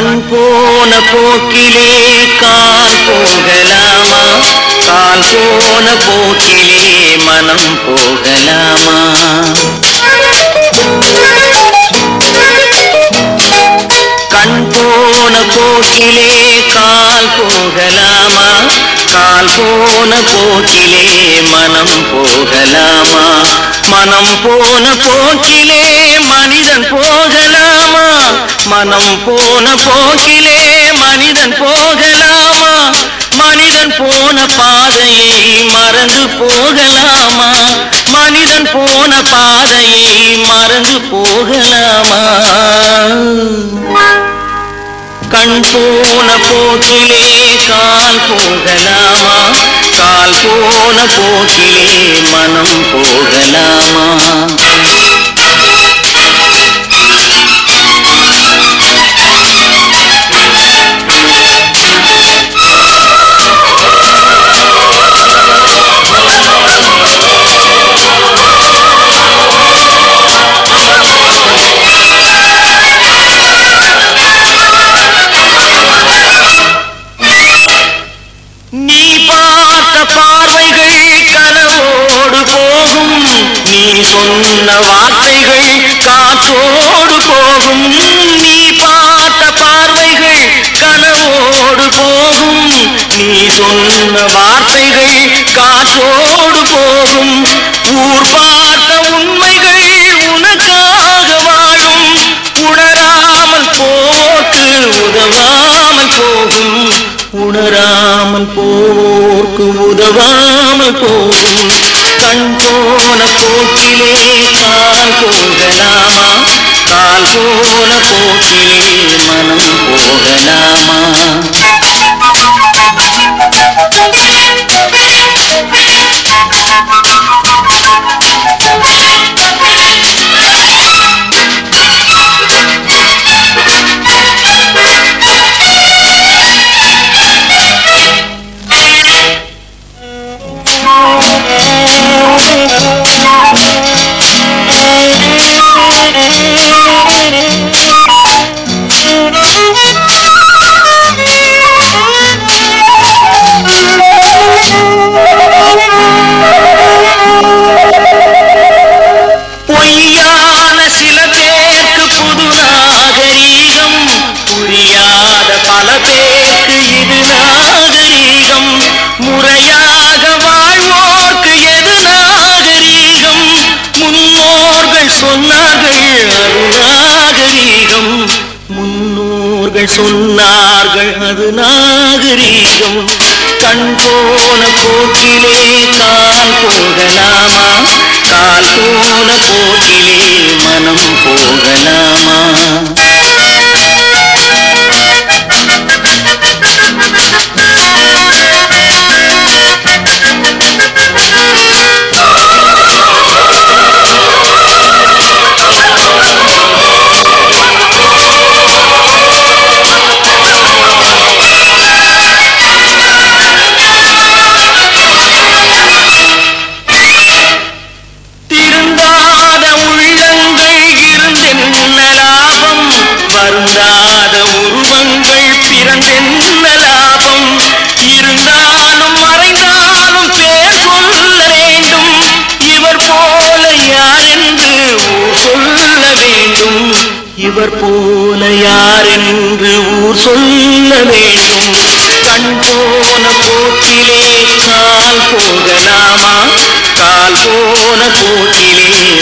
கண் போன போக்கிலே கால் போகலாமா? கால் போன போக்கிலே மனம் போகலாமா? கண் போன போக்கிலே கால் போகலாமா? கால் போன போக்கிலே மனம் போகலாமா? மனம் போன போக்கிலே மனிதன் போக மனம் போன போக்கிலே மனிதன் போகலாமா? மனிதன் போன பாதையை மறந்து போகலாமா? மனிதன் போன பாதையை மறந்து போகலாமா? கண் போன போக்கிலே கால் போகலாமா? கால் போன போக்கிலே மனம் போகலாமா? சொன்ன வார்த்தைகள் காற்றோடு போகும். நீ பார்த்த பார்வைகள் கனவோடு போகும். நீ சொன்ன வார்த்தைகள் காற்றோடு போகும். ஊர் பார்த்த உன் போர்க்கு உதவாமல் போகும். கண் போன போக்கிலே கால் போகலாமா? கால் போன போக்கிலே மனம் சொன்னார்கள் அது நாகரீகம். முன்னோர்கள் சொன்னார்கள் அது நாகரீகம். கண் போன போக்கிலே கால் போகலாமா? கால் போன போக்கிலே மனம் போகலாமா? வேண்டும். கண் போன போக்கிலே கால் போகலாமா கால் போன போக்கிலே.